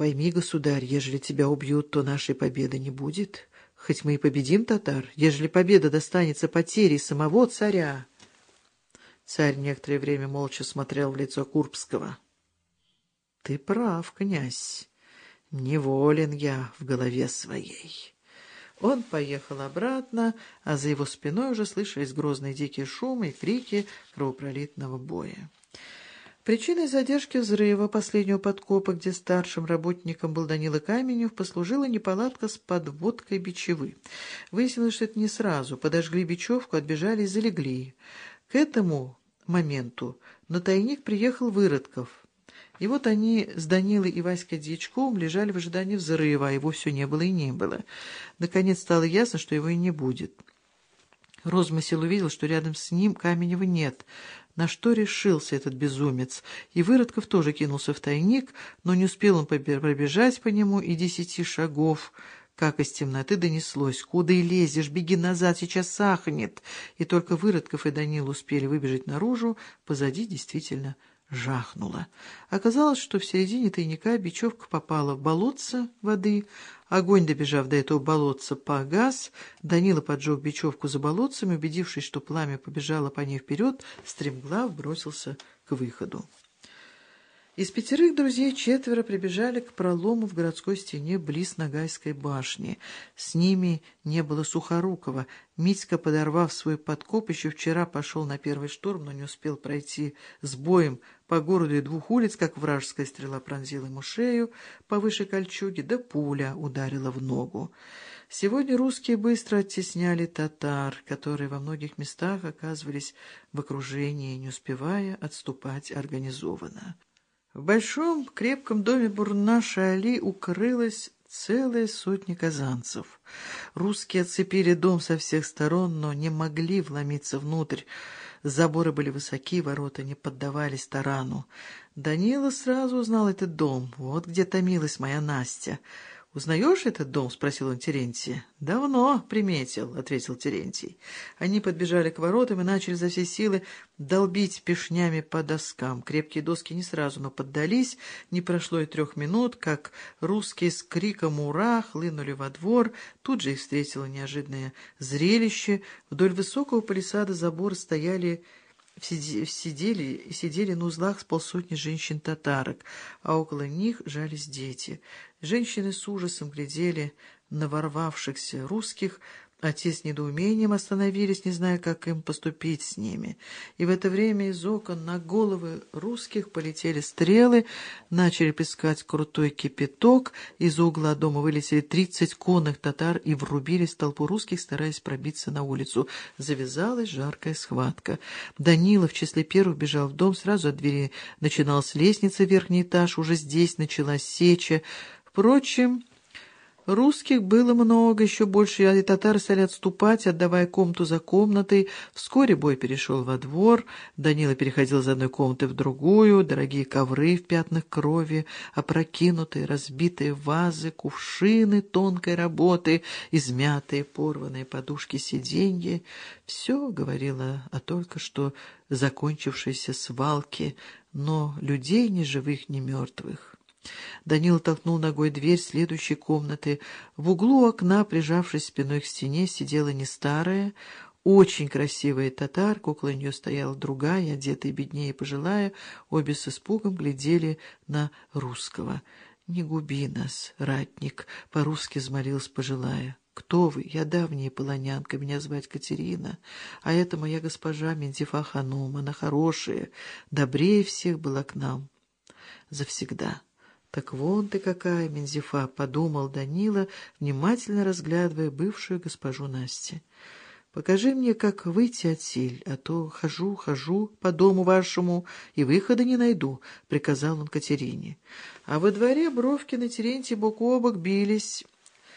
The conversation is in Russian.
Пойми, государь, ежели тебя убьют, то нашей победы не будет. Хоть мы и победим татар, ежели победа достанется потерей самого царя. Царь некоторое время молча смотрел в лицо Курбского. — Ты прав, князь. Неволен я в голове своей. Он поехал обратно, а за его спиной уже слышались грозные дикие шумы и крики кровопролитного боя. Причиной задержки взрыва последнего подкопа, где старшим работником был Данила Каменев, послужила неполадка с подводкой бичевы. Выяснилось, что это не сразу. Подожгли бечевку, отбежали и залегли. К этому моменту на тайник приехал Выродков. И вот они с Данилой и Васькой Дьячковым лежали в ожидании взрыва, а его все не было и не было. Наконец стало ясно, что его и не будет. Розмысел увидел, что рядом с ним Каменева нет. На что решился этот безумец? И Выродков тоже кинулся в тайник, но не успел он пробежать по нему и десяти шагов, как из темноты донеслось. «Куда и лезешь? Беги назад, сейчас сахнет!» И только Выродков и Данил успели выбежать наружу, позади действительно жахнуло. Оказалось, что в середине тайника бечевка попала в болотце воды. Огонь, добежав до этого болотца, погас. Данила поджег бечевку за болотцем, убедившись, что пламя побежало по ней вперед, стремглав бросился к выходу. Из пятерых друзей четверо прибежали к пролому в городской стене близ Ногайской башни. С ними не было Сухорукова. Митька, подорвав свой подкоп, еще вчера пошел на первый штурм, но не успел пройти с боем по городу и двух улиц, как вражеская стрела пронзила ему шею повыше кольчуги, да пуля ударила в ногу. Сегодня русские быстро оттесняли татар, которые во многих местах оказывались в окружении, не успевая отступать организованно. В большом крепком доме Бурнаша Али укрылась целая сотня казанцев. Русские оцепили дом со всех сторон, но не могли вломиться внутрь. Заборы были высоки, ворота не поддавались тарану. Данила сразу узнал этот дом. Вот где томилась моя Настя. «Узнаешь этот дом?» — спросил он Терентия. «Давно приметил», — ответил Терентий. Они подбежали к воротам и начали за все силы долбить пешнями по доскам. Крепкие доски не сразу, но поддались. Не прошло и трех минут, как русские с криком «Ура!» хлынули во двор. Тут же их встретило неожиданное зрелище. Вдоль высокого палисада забора стояли сидели, сидели на узлах с полсотни женщин-татарок, а около них жались дети. Женщины с ужасом глядели на ворвавшихся русских, те с недоумением остановились, не зная, как им поступить с ними. И в это время из окон на головы русских полетели стрелы, начали пескать крутой кипяток, из угла дома вылетели тридцать конных татар и врубились в толпу русских, стараясь пробиться на улицу. Завязалась жаркая схватка. Данила в числе первых бежал в дом, сразу от двери начиналась лестница, верхний этаж, уже здесь началась сеча. Впрочем... Русских было много, еще больше, и татары стали отступать, отдавая комнату за комнатой. Вскоре бой перешел во двор, Данила переходил из одной комнаты в другую, дорогие ковры в пятнах крови, опрокинутые, разбитые вазы, кувшины тонкой работы, измятые, порванные подушки сиденья. Все говорило о только что закончившейся свалке, но людей ни живых, ни мертвых. Данила толкнул ногой дверь следующей комнаты. В углу окна, прижавшись спиной к стене, сидела не старая, очень красивая татарка, около нее стояла другая, одетая беднее и пожилая, обе с испугом глядели на русского. «Не губи нас, ратник», — по-русски взмолилась пожилая. «Кто вы? Я давняя полонянка, меня звать Катерина, а это моя госпожа Мендифа Ханум, она хорошая, добрее всех была к нам завсегда». «Так вон ты какая, Мензифа!» — подумал Данила, внимательно разглядывая бывшую госпожу Насти. «Покажи мне, как выйти от сель, а то хожу, хожу по дому вашему и выхода не найду», — приказал он Катерине. А во дворе Бровкин и Терентий бок о бок бились